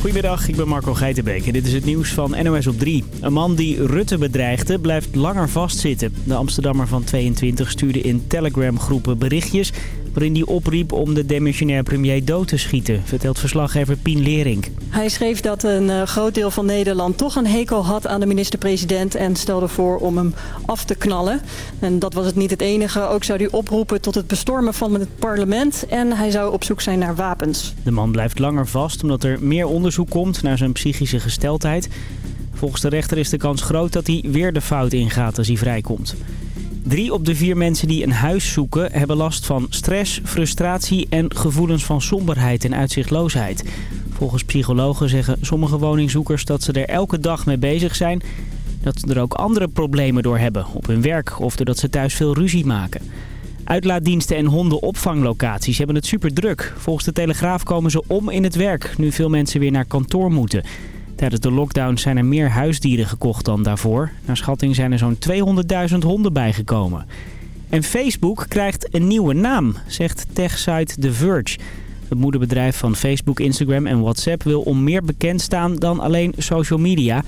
Goedemiddag, ik ben Marco Geitenbeek en dit is het nieuws van NOS op 3. Een man die Rutte bedreigde blijft langer vastzitten. De Amsterdammer van 22 stuurde in Telegram-groepen berichtjes waarin hij opriep om de demissionair premier dood te schieten, vertelt verslaggever Pien Lering. Hij schreef dat een uh, groot deel van Nederland toch een hekel had aan de minister-president en stelde voor om hem af te knallen. En dat was het niet het enige. Ook zou hij oproepen tot het bestormen van het parlement en hij zou op zoek zijn naar wapens. De man blijft langer vast omdat er meer onderzoek komt naar zijn psychische gesteldheid. Volgens de rechter is de kans groot dat hij weer de fout ingaat als hij vrijkomt. Drie op de vier mensen die een huis zoeken hebben last van stress, frustratie en gevoelens van somberheid en uitzichtloosheid. Volgens psychologen zeggen sommige woningzoekers dat ze er elke dag mee bezig zijn. Dat ze er ook andere problemen door hebben op hun werk of doordat ze thuis veel ruzie maken. Uitlaatdiensten en hondenopvanglocaties hebben het super druk. Volgens de Telegraaf komen ze om in het werk nu veel mensen weer naar kantoor moeten. Tijdens de lockdown zijn er meer huisdieren gekocht dan daarvoor. Naar schatting zijn er zo'n 200.000 honden bijgekomen. En Facebook krijgt een nieuwe naam, zegt techsite The Verge. Het moederbedrijf van Facebook, Instagram en WhatsApp wil om meer bekend staan dan alleen social media...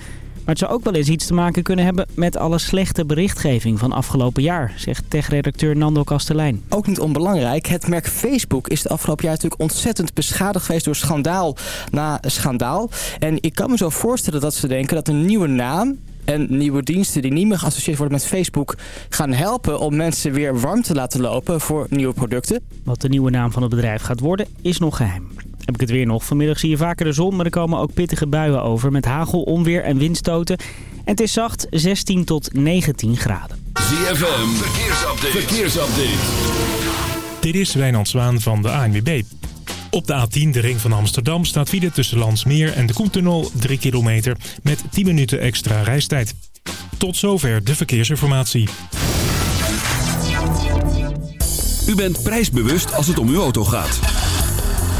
Maar het zou ook wel eens iets te maken kunnen hebben met alle slechte berichtgeving van afgelopen jaar, zegt tech-redacteur Nando Kastelein. Ook niet onbelangrijk, het merk Facebook is de afgelopen jaar natuurlijk ontzettend beschadigd geweest door schandaal na schandaal. En ik kan me zo voorstellen dat ze denken dat een nieuwe naam en nieuwe diensten die niet meer geassocieerd worden met Facebook gaan helpen om mensen weer warm te laten lopen voor nieuwe producten. Wat de nieuwe naam van het bedrijf gaat worden is nog geheim. Heb ik het weer nog. Vanmiddag zie je vaker de zon, maar er komen ook pittige buien over met hagel, onweer en windstoten. En het is zacht 16 tot 19 graden. ZFM, verkeersupdate. verkeersupdate. Dit is Wijnand Zwaan van de ANWB. Op de A10, de ring van Amsterdam, staat file tussen Landsmeer en de Koentunnel 3 kilometer met 10 minuten extra reistijd. Tot zover de verkeersinformatie. U bent prijsbewust als het om uw auto gaat.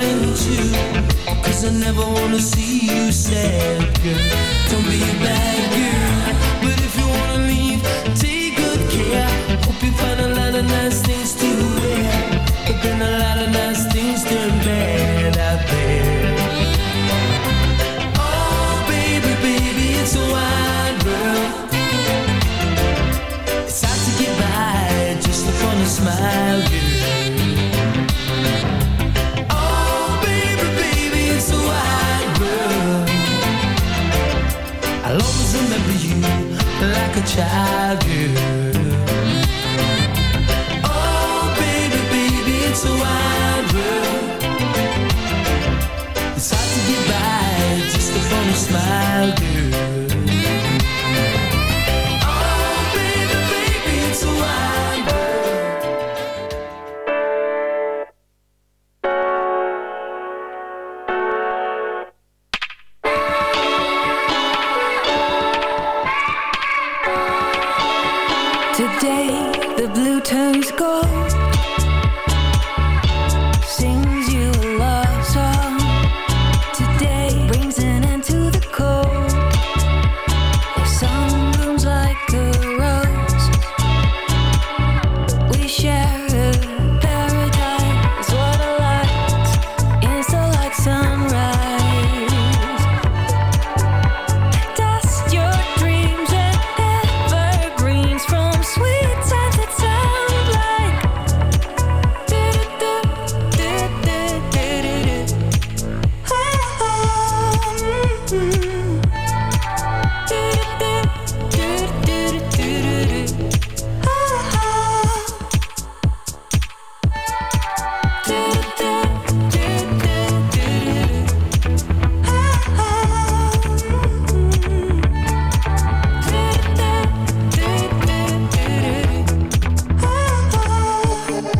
heart in Cause I never wanna see you sad, girl. Don't be a bad girl. Childhood. child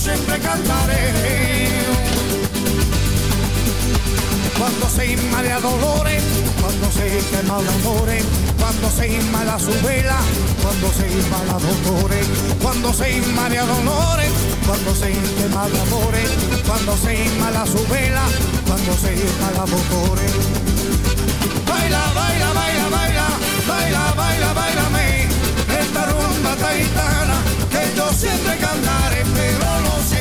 siempre cantaré. Cuando se inma de dolores, cuando se quema de amores, cuando se inma la su vela, cuando se inma la dolores, cuando se inma de dolores, cuando se quema de amores, cuando se inma la su vela, cuando se inma la dolores. Baila, baila, baila, baila, baila, baila, baila, me, esta rumba taitana que yo siempre cantaré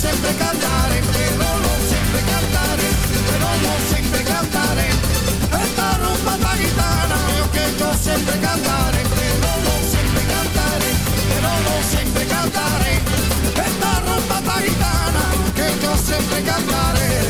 que yo siempre cantaré, pero no siempre cantaré, pero no siempre cantaré. Esta rumba tan gitana, que yo siempre cantaré, pero no siempre cantaré, pero no siempre cantaré. Esta rumba gitana, que yo siempre cantaré.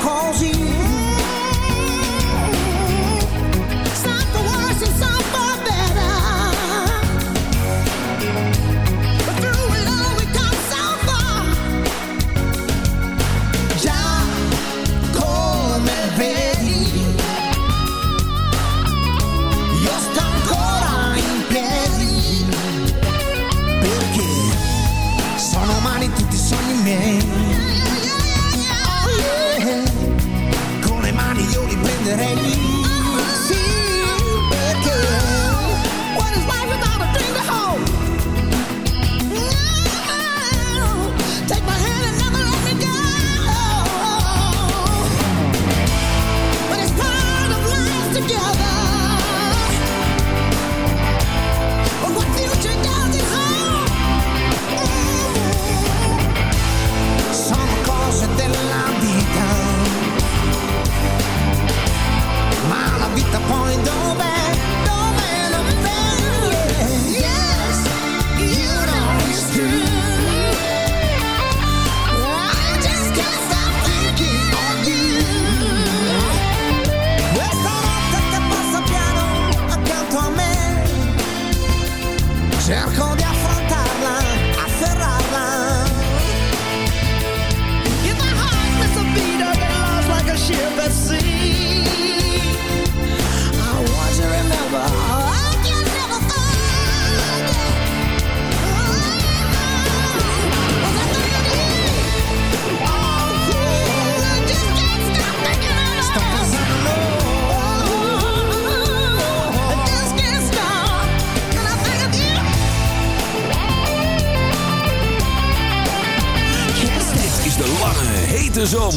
cause he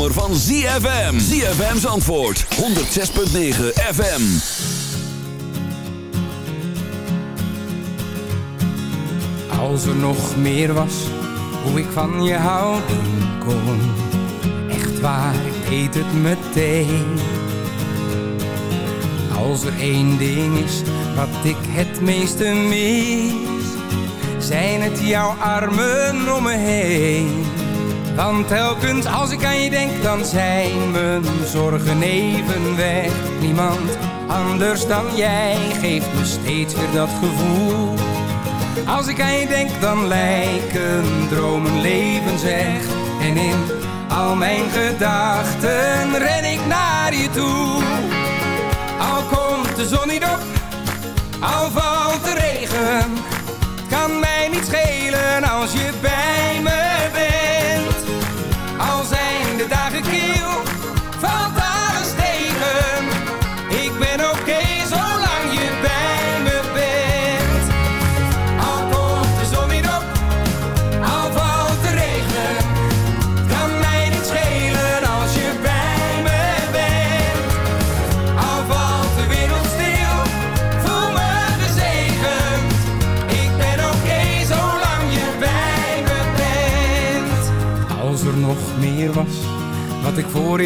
zomer van ZFM. ZFM's antwoord. 106.9 FM. Als er nog meer was, hoe ik van je houden kon. Echt waar, ik weet het meteen. Als er één ding is, wat ik het meeste mis. Zijn het jouw armen om me heen want telkens als ik aan je denk, dan zijn mijn zorgen even weg. Niemand anders dan jij geeft me steeds weer dat gevoel. Als ik aan je denk, dan lijken dromen leven zeg. En in al mijn gedachten ren ik naar je toe. Al komt de zon niet op, al valt de regen. Kan mij niet schelen als je bij me bent. dagen keer.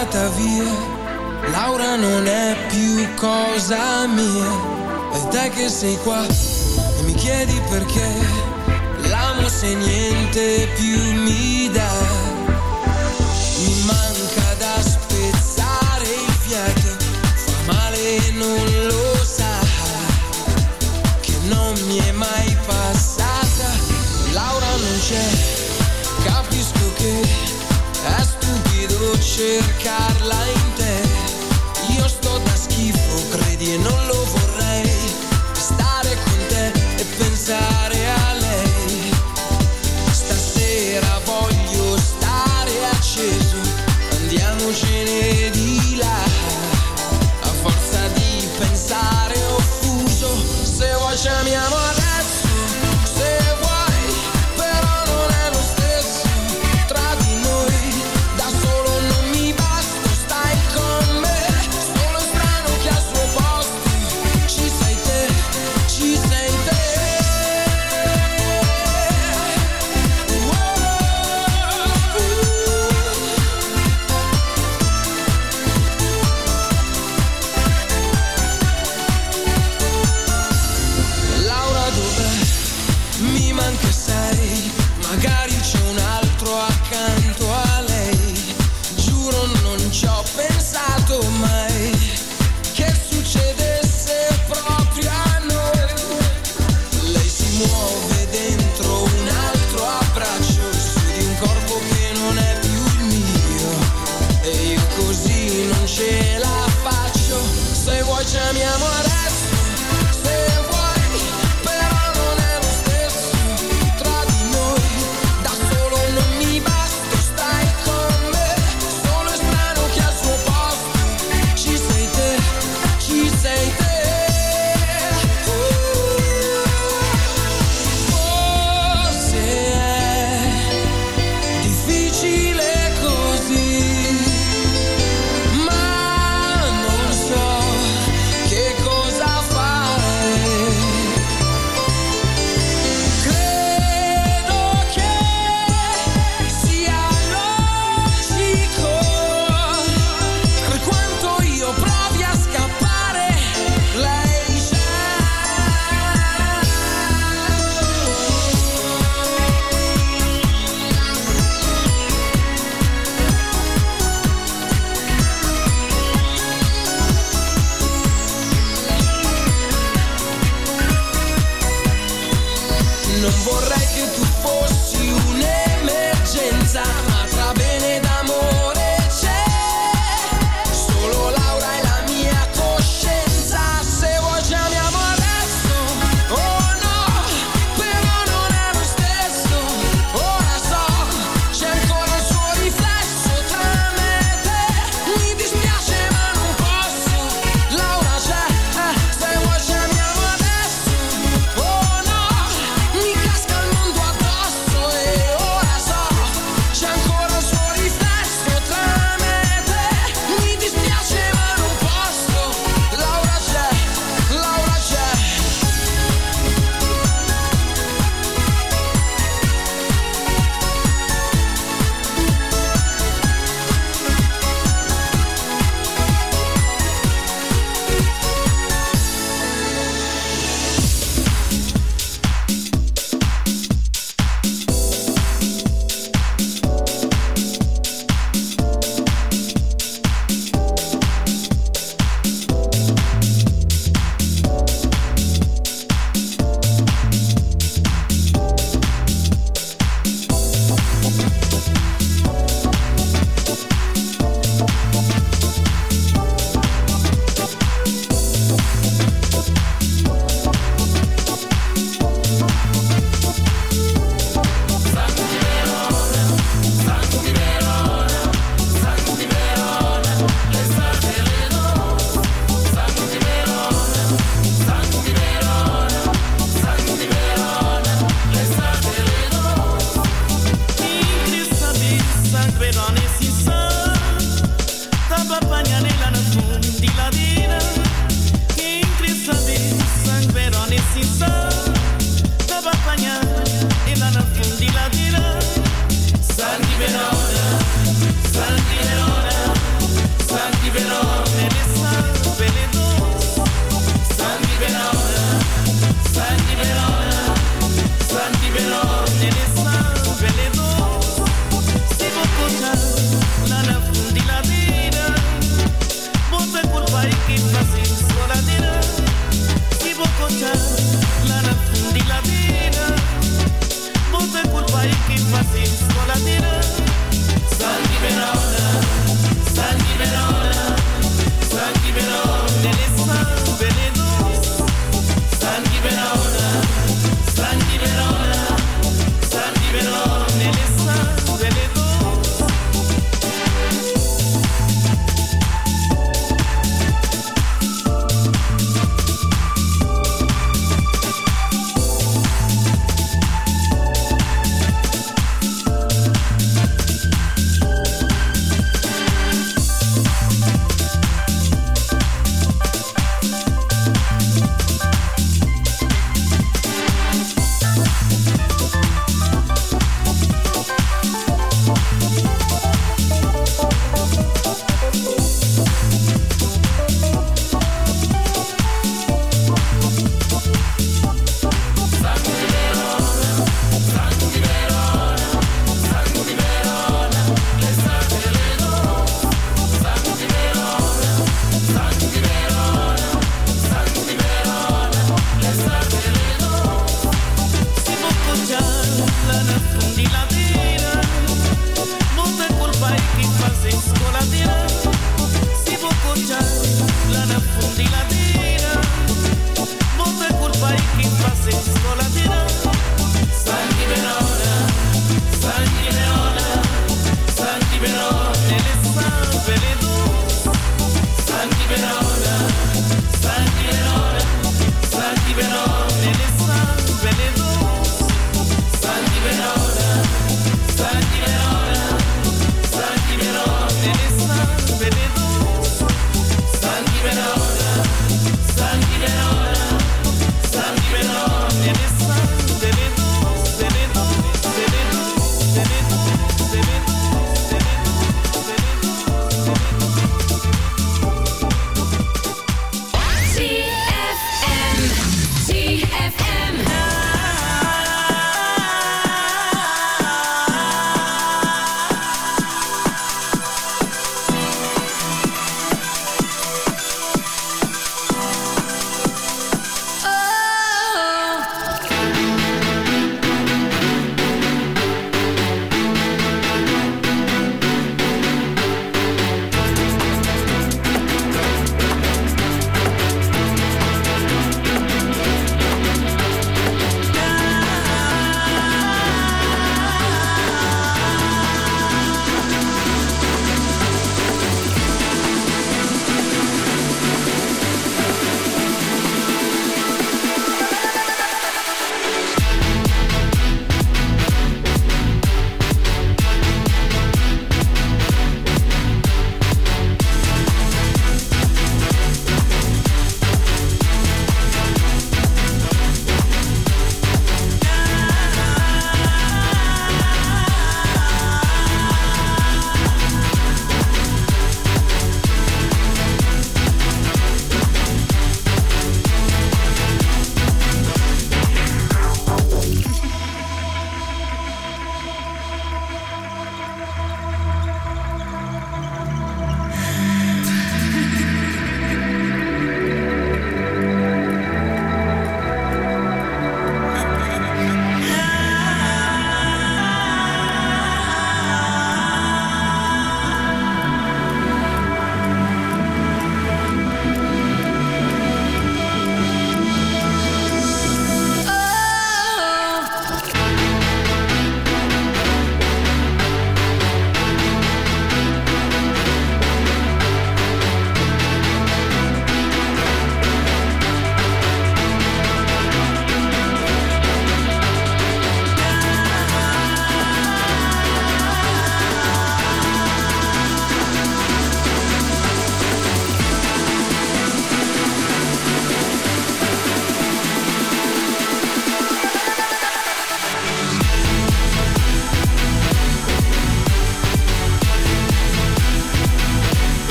andata via. Laura non è più cosa mia. E te che sei qua e mi chiedi perché. L'amo se niente più mi dà. Mi manca da spezzare i fiati. Fa male e non lo so. cercarla in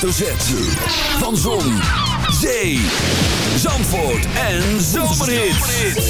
hoofdletter Z. Van Zon, Zee, Zandvoort en Zomerhits.